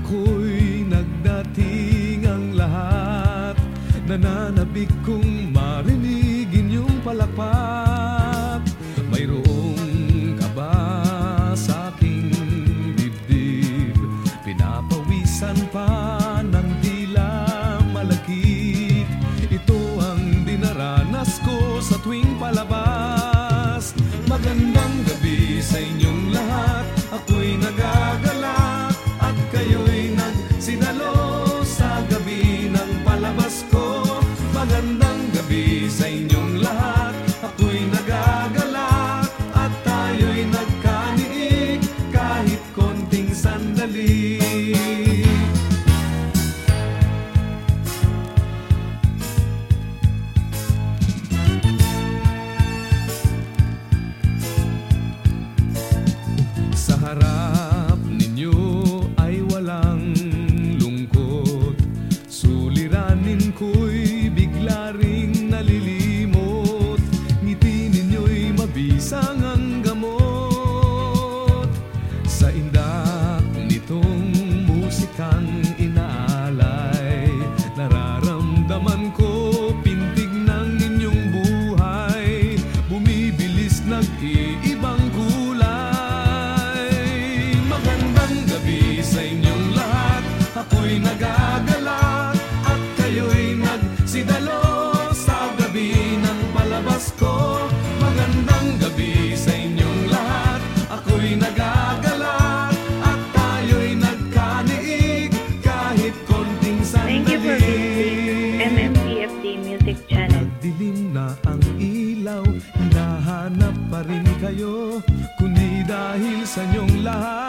ako'y nagdating ang lahat. Nananabik kong marinig inyong palakpak. Mayroong kaba sa aking dibdib? Pinapawisan pa ng tila malakit Ito ang dinaranas ko sa tuwing palabas. Magandang gabi sa inyong lahat. Ako'y nagagalak ng palabas ko. Magandang gabi sa inyong lahat. Ako'y nagagalak At tayo'y nagkaniig Kahit konting sandali. Sa harap 看 Music Channel. Nagdilim na ang ilaw Hinahanap pa rin kayo Kundi dahil sa inyong lahat